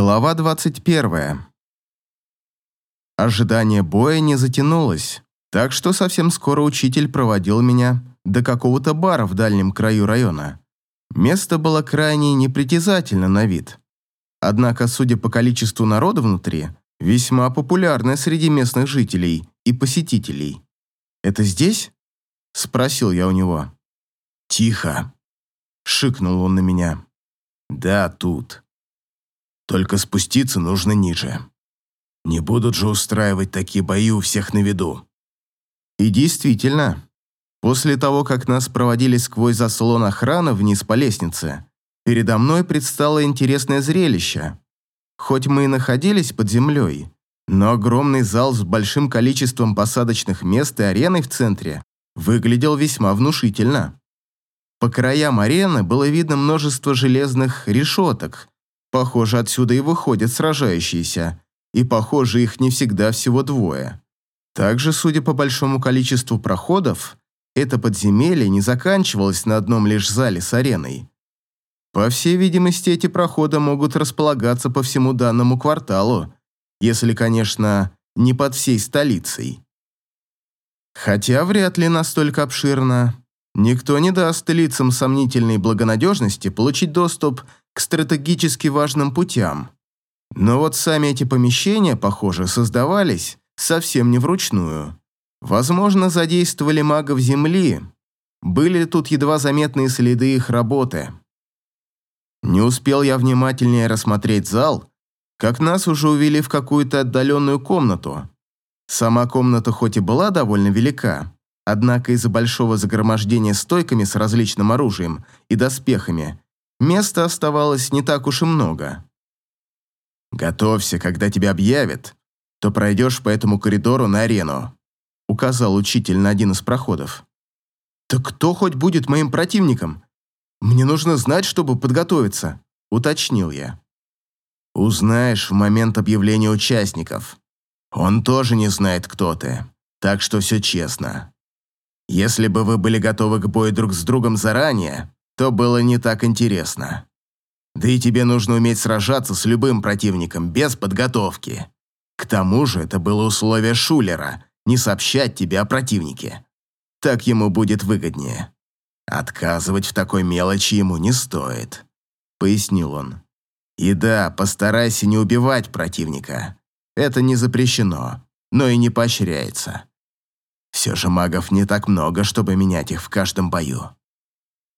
Глава 21. Ожидание боя не затянулось, так что совсем скоро учитель проводил меня до какого-то бара в дальнем краю района. Место было крайне непритязательно на вид. Однако, судя по количеству народа внутри, весьма популярное среди местных жителей и посетителей. «Это здесь?» – спросил я у него. «Тихо!» – шикнул он на меня. «Да, тут». Только спуститься нужно ниже. Не будут же устраивать такие бои у всех на виду. И действительно, после того, как нас проводили сквозь заслон охраны вниз по лестнице, передо мной предстало интересное зрелище. Хоть мы и находились под землей, но огромный зал с большим количеством посадочных мест и ареной в центре выглядел весьма внушительно. По краям арены было видно множество железных решеток, Похоже, отсюда и выходят сражающиеся, и, похоже, их не всегда всего двое. Также, судя по большому количеству проходов, это подземелье не заканчивалось на одном лишь зале с ареной. По всей видимости, эти проходы могут располагаться по всему данному кварталу, если, конечно, не под всей столицей. Хотя вряд ли настолько обширно. Никто не даст лицам сомнительной благонадежности получить доступ к стратегически важным путям. Но вот сами эти помещения, похоже, создавались совсем не вручную. Возможно, задействовали магов Земли. Были тут едва заметные следы их работы. Не успел я внимательнее рассмотреть зал, как нас уже увели в какую-то отдаленную комнату. Сама комната хоть и была довольно велика, однако из-за большого загромождения стойками с различным оружием и доспехами Места оставалось не так уж и много. «Готовься, когда тебя объявят, то пройдешь по этому коридору на арену», указал учитель на один из проходов. «Так кто хоть будет моим противником? Мне нужно знать, чтобы подготовиться», уточнил я. «Узнаешь в момент объявления участников. Он тоже не знает, кто ты, так что все честно. Если бы вы были готовы к бою друг с другом заранее, то было не так интересно. Да и тебе нужно уметь сражаться с любым противником без подготовки. К тому же это было условие Шулера – не сообщать тебе о противнике. Так ему будет выгоднее. Отказывать в такой мелочи ему не стоит, пояснил он. И да, постарайся не убивать противника. Это не запрещено, но и не поощряется. Все же магов не так много, чтобы менять их в каждом бою.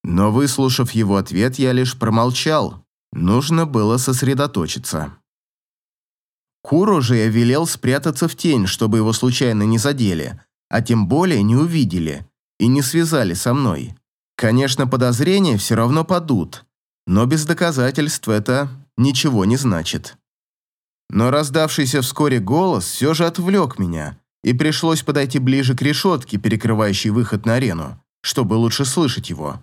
Но, выслушав его ответ, я лишь промолчал. Нужно было сосредоточиться. Куру же я велел спрятаться в тень, чтобы его случайно не задели, а тем более не увидели и не связали со мной. Конечно, подозрения все равно падут, но без доказательств это ничего не значит. Но раздавшийся вскоре голос все же отвлек меня, и пришлось подойти ближе к решетке, перекрывающей выход на арену, чтобы лучше слышать его.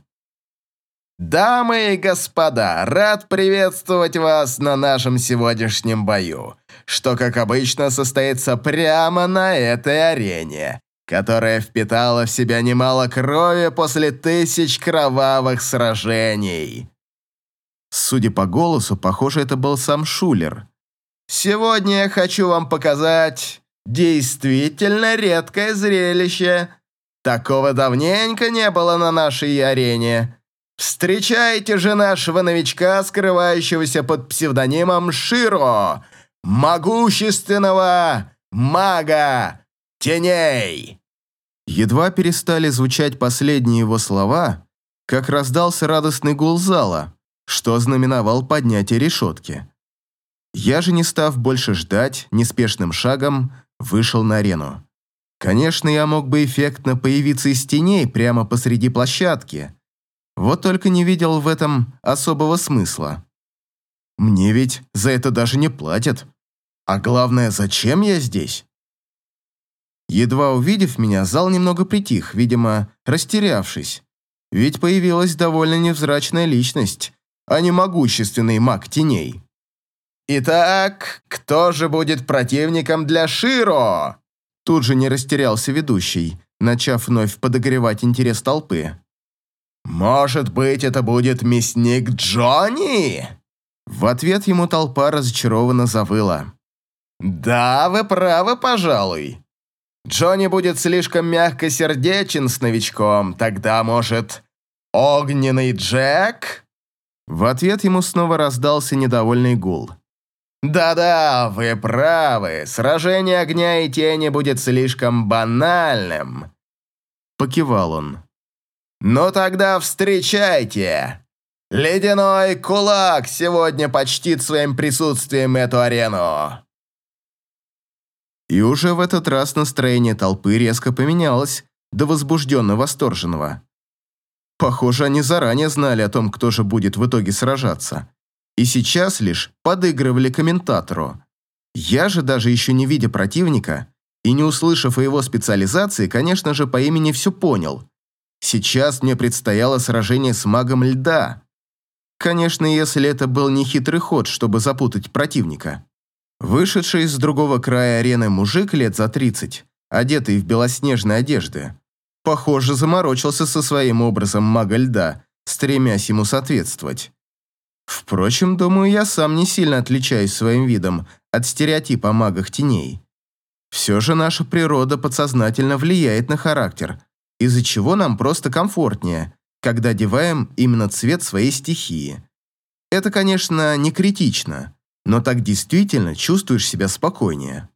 Дамы и господа, рад приветствовать вас на нашем сегодняшнем бою, что, как обычно, состоится прямо на этой арене, которая впитала в себя немало крови после тысяч кровавых сражений. Судя по голосу, похоже, это был сам Шулер. Сегодня я хочу вам показать действительно редкое зрелище. Такого давненько не было на нашей арене. Встречайте же нашего новичка, скрывающегося под псевдонимом Широ, могущественного мага теней. Едва перестали звучать последние его слова, как раздался радостный гул зала, что ознаменовал поднятие решетки. Я же, не став больше ждать, неспешным шагом вышел на арену. Конечно, я мог бы эффектно появиться из теней прямо посреди площадки, вот только не видел в этом особого смысла. Мне ведь за это даже не платят. А главное, зачем я здесь? Едва увидев меня, зал немного притих, видимо, растерявшись. Ведь появилась довольно невзрачная личность, а не могущественный маг теней. «Итак, кто же будет противником для Широ?» Тут же не растерялся ведущий, начав вновь подогревать интерес толпы. «Может быть, это будет мясник Джонни?» В ответ ему толпа разочарованно завыла. «Да, вы правы, пожалуй. Джонни будет слишком мягкосердечен с новичком, тогда, может, огненный Джек?» В ответ ему снова раздался недовольный гул. «Да-да, вы правы, сражение огня и тени будет слишком банальным», — покивал он. «Ну тогда встречайте! Ледяной кулак сегодня почтит своим присутствием эту арену!» И уже в этот раз настроение толпы резко поменялось до возбужденно-восторженного. Похоже, они заранее знали о том, кто же будет в итоге сражаться. И сейчас лишь подыгрывали комментатору. Я же, даже еще не видя противника и не услышав о его специализации, конечно же, по имени все понял. Сейчас мне предстояло сражение с магом льда. Конечно, если это был не хитрый ход, чтобы запутать противника. Вышедший из другого края арены мужик лет за 30, одетый в белоснежные одежды, похоже, заморочился со своим образом мага льда, стремясь ему соответствовать. Впрочем, думаю, я сам не сильно отличаюсь своим видом от стереотипа о магах теней. Все же наша природа подсознательно влияет на характер, из-за чего нам просто комфортнее, когда одеваем именно цвет своей стихии. Это, конечно, не критично, но так действительно чувствуешь себя спокойнее.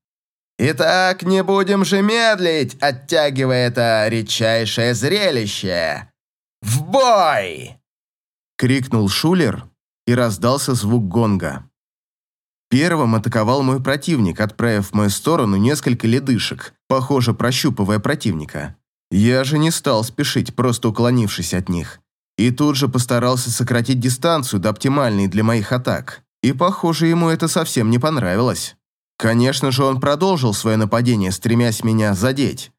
«Итак, не будем же медлить, оттягивая это редчайшее зрелище! В бой!» — крикнул Шулер, и раздался звук гонга. Первым атаковал мой противник, отправив в мою сторону несколько ледышек, похоже, прощупывая противника. Я же не стал спешить, просто уклонившись от них. И тут же постарался сократить дистанцию до оптимальной для моих атак. И, похоже, ему это совсем не понравилось. Конечно же, он продолжил свое нападение, стремясь меня задеть.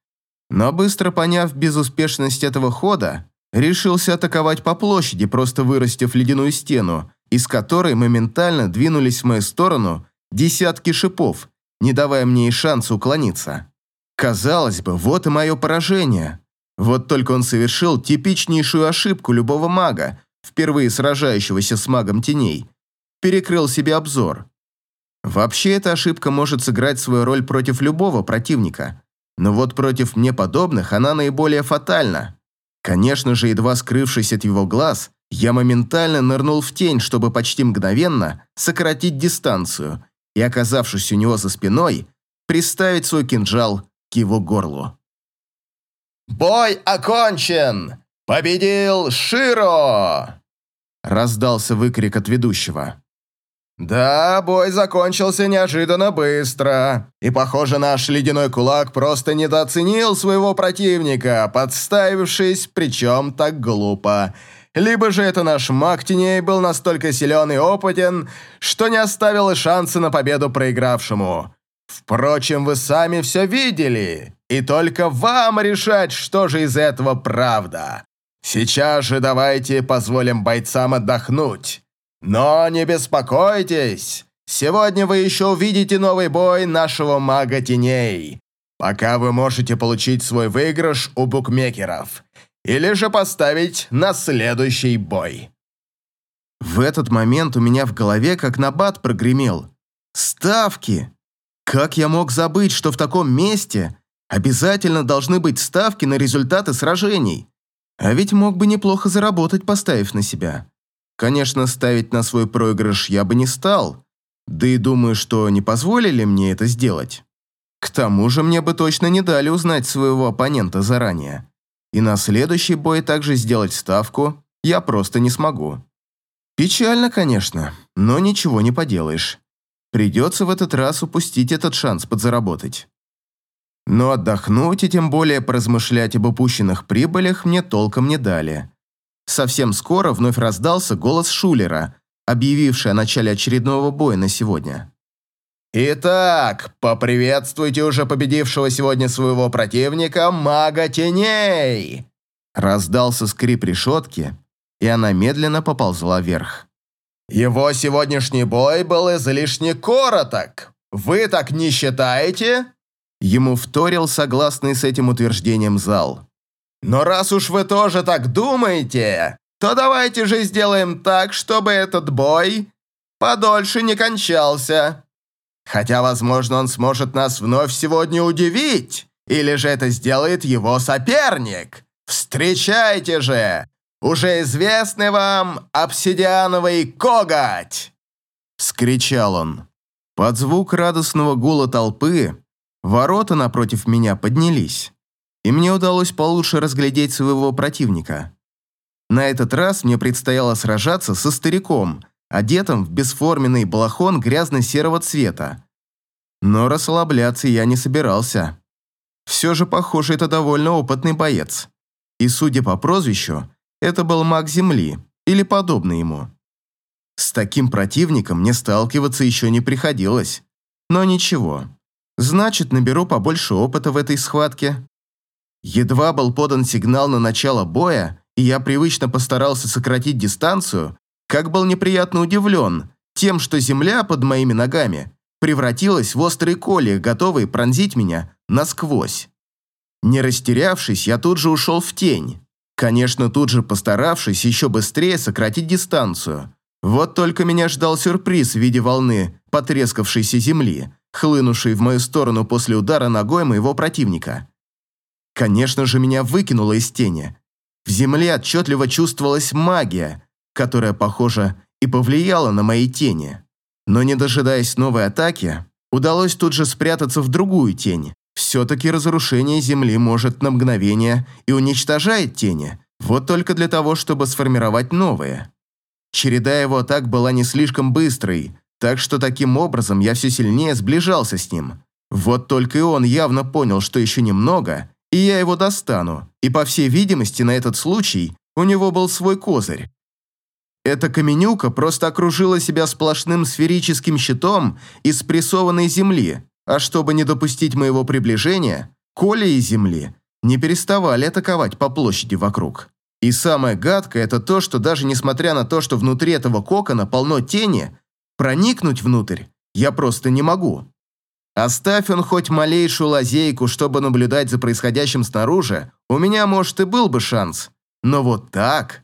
Но быстро поняв безуспешность этого хода, решился атаковать по площади, просто вырастив ледяную стену, из которой моментально двинулись в мою сторону десятки шипов, не давая мне и шанса уклониться. Казалось бы, вот и мое поражение. Вот только он совершил типичнейшую ошибку любого мага, впервые сражающегося с магом теней. Перекрыл себе обзор. Вообще, эта ошибка может сыграть свою роль против любого противника. Но вот против мне подобных она наиболее фатальна. Конечно же, едва скрывшись от его глаз, я моментально нырнул в тень, чтобы почти мгновенно сократить дистанцию и, оказавшись у него за спиной, приставить свой кинжал к его горлу. «Бой окончен! Победил Широ!» Раздался выкрик от ведущего. «Да, бой закончился неожиданно быстро. И, похоже, наш ледяной кулак просто недооценил своего противника, подставившись, причем так глупо. Либо же это наш маг теней был настолько силен и опытен, что не оставил и шанса на победу проигравшему. Впрочем, вы сами все видели, и только вам решать, что же из этого правда. Сейчас же давайте позволим бойцам отдохнуть». Но не беспокойтесь, сегодня вы еще увидите новый бой нашего мага теней. Пока вы можете получить свой выигрыш у букмекеров. Или же поставить на следующий бой. В этот момент у меня в голове как набат прогремел. Ставки! Как я мог забыть, что в таком месте обязательно должны быть ставки на результаты сражений? А ведь мог бы неплохо заработать, поставив на себя. Конечно, ставить на свой проигрыш я бы не стал, да и думаю, что не позволили мне это сделать. К тому же мне бы точно не дали узнать своего оппонента заранее. И на следующий бой также сделать ставку я просто не смогу. Печально, конечно, но ничего не поделаешь. Придется в этот раз упустить этот шанс подзаработать. Но отдохнуть и тем более поразмышлять об упущенных прибылях мне толком не дали. Совсем скоро вновь раздался голос Шулера, объявивший о начале очередного боя на сегодня. «Итак, поприветствуйте уже победившего сегодня своего противника, мага теней!» Раздался скрип решетки, и она медленно поползла вверх. «Его сегодняшний бой был излишне короток. Вы так не считаете?» Ему вторил согласный с этим утверждением зал. Но раз уж вы тоже так думаете, то давайте же сделаем так, чтобы этот бой подольше не кончался. Хотя, возможно, он сможет нас вновь сегодня удивить, или же это сделает его соперник. Встречайте же! Уже известный вам обсидиановый коготь!» Скричал он. Под звук радостного гула толпы ворота напротив меня поднялись, и мне удалось получше разглядеть своего противника. На этот раз мне предстояло сражаться со стариком, одетым в бесформенный балахон грязно-серого цвета. Но расслабляться я не собирался. Все же, похоже, это довольно опытный боец. И, судя по прозвищу, это был маг Земли или подобный ему. С таким противником мне сталкиваться еще не приходилось. Но ничего. Значит, наберу побольше опыта в этой схватке. Едва был подан сигнал на начало боя, и я привычно постарался сократить дистанцию, как был неприятно удивлен тем, что земля под моими ногами превратилась в острые коли, готовые пронзить меня насквозь. Не растерявшись, я тут же ушел в тень. Конечно, тут же постаравшись еще быстрее сократить дистанцию. Вот только меня ждал сюрприз в виде волны потрескавшейся земли, хлынувшей в мою сторону после удара ногой моего противника. Конечно же, меня выкинуло из тени, в земле отчетливо чувствовалась магия, которая, похоже, и повлияла на мои тени. Но не дожидаясь новой атаки, удалось тут же спрятаться в другую тень. Все-таки разрушение земли может на мгновение и уничтожает тени, вот только для того, чтобы сформировать новые. Череда его атак была не слишком быстрой, так что таким образом я все сильнее сближался с ним. Вот только и он явно понял, что еще немного, и я его достану, и, по всей видимости, на этот случай у него был свой козырь. Эта каменюка просто окружила себя сплошным сферическим щитом из прессованной земли, а чтобы не допустить моего приближения, Коля и земли не переставали атаковать по площади вокруг. И самое гадкое – это то, что даже несмотря на то, что внутри этого кокона полно тени, проникнуть внутрь я просто не могу. Оставь он хоть малейшую лазейку, чтобы наблюдать за происходящим снаружи, у меня, может, и был бы шанс. Но вот так...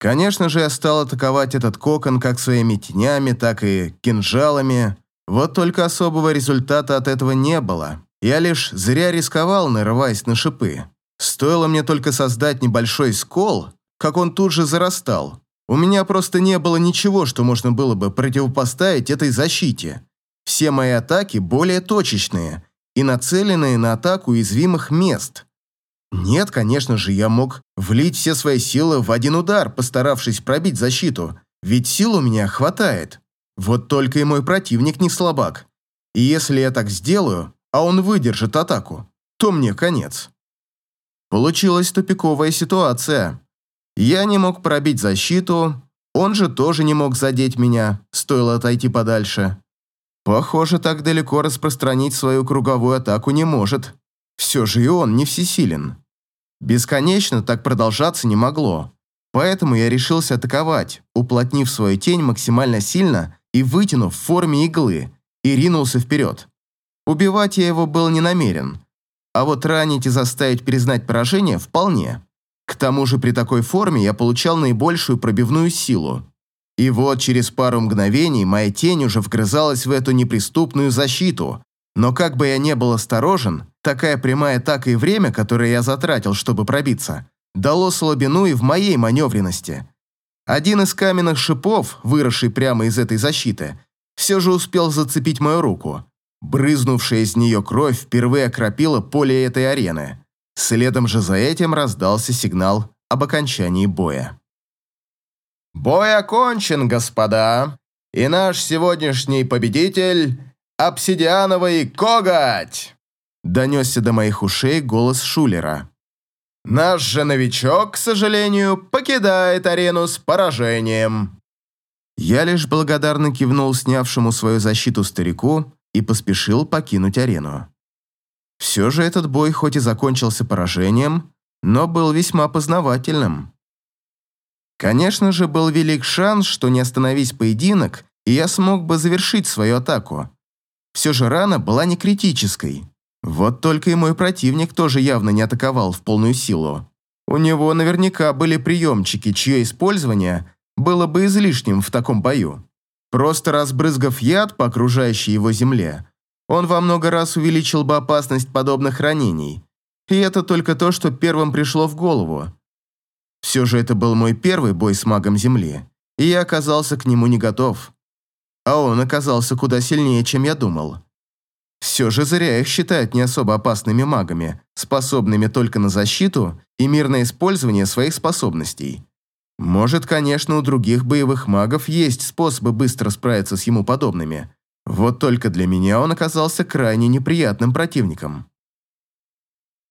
Конечно же, я стал атаковать этот кокон как своими тенями, так и кинжалами. Вот только особого результата от этого не было. Я лишь зря рисковал, нарываясь на шипы. Стоило мне только создать небольшой скол, как он тут же зарастал. У меня просто не было ничего, что можно было бы противопоставить этой защите. Все мои атаки более точечные и нацеленные на атаку уязвимых мест. Нет, конечно же, я мог влить все свои силы в один удар, постаравшись пробить защиту, ведь сил у меня хватает. Вот только и мой противник не слабак. И если я так сделаю, а он выдержит атаку, то мне конец. Получилась тупиковая ситуация. Я не мог пробить защиту, он же тоже не мог задеть меня, стоило отойти подальше. Похоже, так далеко распространить свою круговую атаку не может. Все же и он не всесилен. Бесконечно так продолжаться не могло. Поэтому я решился атаковать, уплотнив свою тень максимально сильно и вытянув в форме иглы, и ринулся вперед. Убивать я его был не намерен. А вот ранить и заставить признать поражение вполне. К тому же при такой форме я получал наибольшую пробивную силу. И вот через пару мгновений моя тень уже вгрызалась в эту неприступную защиту. Но как бы я не был осторожен, такая прямая атака и время, которое я затратил, чтобы пробиться, дало слабину и в моей маневренности. Один из каменных шипов, выросший прямо из этой защиты, все же успел зацепить мою руку. Брызнувшая из нее кровь впервые окропила поле этой арены. Следом же за этим раздался сигнал об окончании боя. «Бой окончен, господа, и наш сегодняшний победитель – обсидиановый коготь!» Донесся до моих ушей голос Шулера. «Наш же новичок, к сожалению, покидает арену с поражением». Я лишь благодарно кивнул снявшему свою защиту старику и поспешил покинуть арену. Все же этот бой хоть и закончился поражением, но был весьма познавательным. Конечно же, был велик шанс, что не остановись поединок, и я смог бы завершить свою атаку. Все же рана была не критической. Вот только и мой противник тоже явно не атаковал в полную силу. У него наверняка были приемчики, чье использование было бы излишним в таком бою. Просто разбрызгав яд по окружающей его земле, он во много раз увеличил бы опасность подобных ранений. И это только то, что первым пришло в голову. Все же это был мой первый бой с магом Земли, и я оказался к нему не готов. А он оказался куда сильнее, чем я думал. Все же зря их считают не особо опасными магами, способными только на защиту и мирное использование своих способностей. Может, конечно, у других боевых магов есть способы быстро справиться с ему подобными. Вот только для меня он оказался крайне неприятным противником.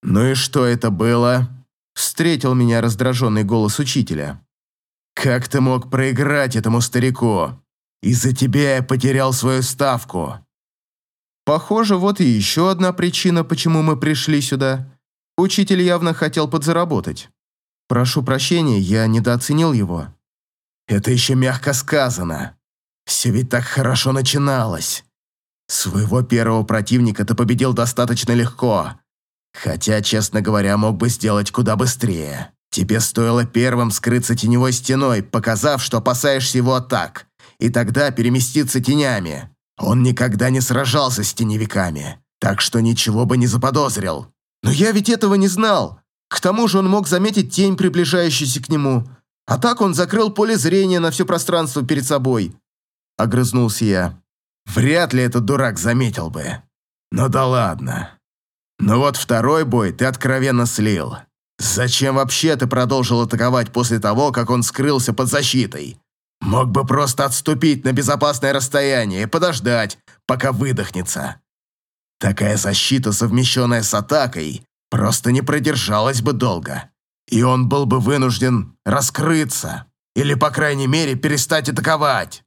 «Ну и что это было?» Встретил меня раздраженный голос учителя. «Как ты мог проиграть этому старику? Из-за тебя я потерял свою ставку». Похоже, вот и еще одна причина, почему мы пришли сюда. Учитель явно хотел подзаработать. Прошу прощения, я недооценил его. Это еще мягко сказано. Все ведь так хорошо начиналось. Своего первого противника ты победил достаточно легко. Хотя, честно говоря, мог бы сделать куда быстрее. Тебе стоило первым скрыться теневой стеной, показав, что опасаешься его атак, и тогда переместиться тенями. Он никогда не сражался с теневиками, так что ничего бы не заподозрил. Но я ведь этого не знал. К тому же он мог заметить тень, приближающуюся к нему. А так он закрыл поле зрения на все пространство перед собой. Огрызнулся я. Вряд ли этот дурак заметил бы. Ну да ладно. Но вот второй бой ты откровенно слил. Зачем вообще ты продолжил атаковать после того, как он скрылся под защитой? Мог бы просто отступить на безопасное расстояние и подождать, пока выдохнется. Такая защита, совмещенная с атакой, просто не продержалась бы долго. И он был бы вынужден раскрыться. Или, по крайней мере, перестать атаковать.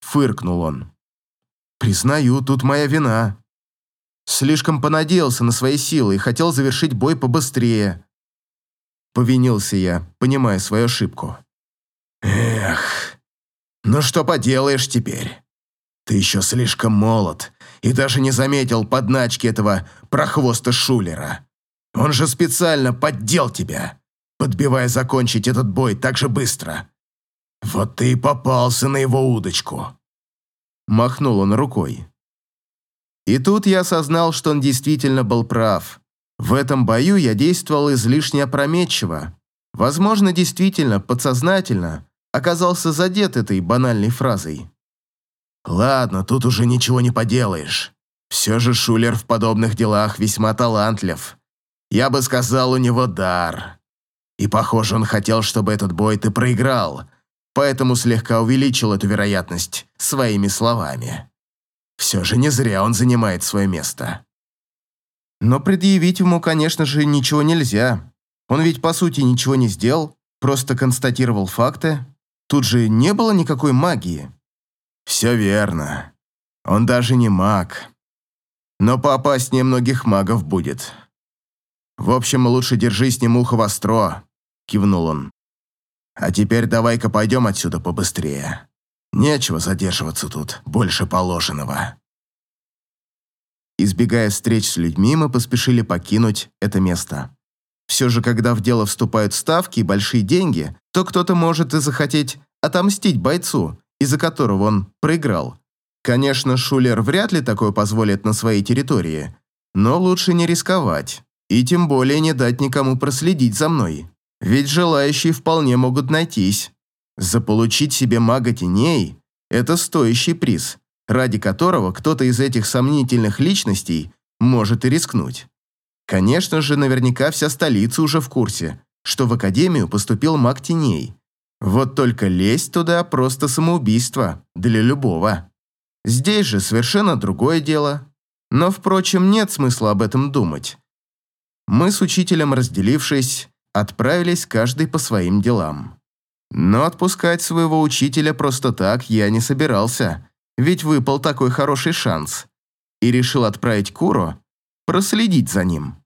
Фыркнул он. Признаю, тут моя вина. Слишком понадеялся на свои силы и хотел завершить бой побыстрее. Повинился я, понимая свою ошибку. Эх, ну что поделаешь теперь? Ты еще слишком молод и даже не заметил подначки этого прохвоста Шулера. Он же специально поддел тебя, подбивая закончить этот бой так же быстро. Вот ты и попался на его удочку. Махнул он рукой. И тут я осознал, что он действительно был прав. В этом бою я действовал излишне опрометчиво. Возможно, действительно, подсознательно, оказался задет этой банальной фразой. «Ладно, тут уже ничего не поделаешь. Все же Шулер в подобных делах весьма талантлив. Я бы сказал, у него дар. И, похоже, он хотел, чтобы этот бой ты проиграл, поэтому слегка увеличил эту вероятность своими словами. Все же не зря он занимает свое место». Но предъявить ему, конечно же, ничего нельзя. Он ведь, по сути, ничего не сделал, просто констатировал факты. Тут же не было никакой магии. Все верно. Он даже не маг. Но поопаснее многих магов будет. В общем, лучше держи с ним ухо востро, кивнул он. А теперь давай-ка пойдем отсюда побыстрее. Нечего задерживаться тут больше положенного. Избегая встреч с людьми, мы поспешили покинуть это место. Все же, когда в дело вступают ставки и большие деньги, то кто-то может и захотеть отомстить бойцу, из-за которого он проиграл. Конечно, Шулер вряд ли такое позволит на своей территории, но лучше не рисковать. И тем более не дать никому проследить за мной. Ведь желающие вполне могут найтись. Заполучить себе мага теней – это стоящий приз, ради которого кто-то из этих сомнительных личностей может и рискнуть. Конечно же, наверняка вся столица уже в курсе, что в Академию поступил маг теней. Вот только лезть туда просто самоубийство для любого. Здесь же совершенно другое дело. Но, впрочем, нет смысла об этом думать. Мы с учителем, разделившись, отправились каждый по своим делам. Но отпускать своего учителя просто так я не собирался, ведь выпал такой хороший шанс. И решил отправить Куру проследить за ним.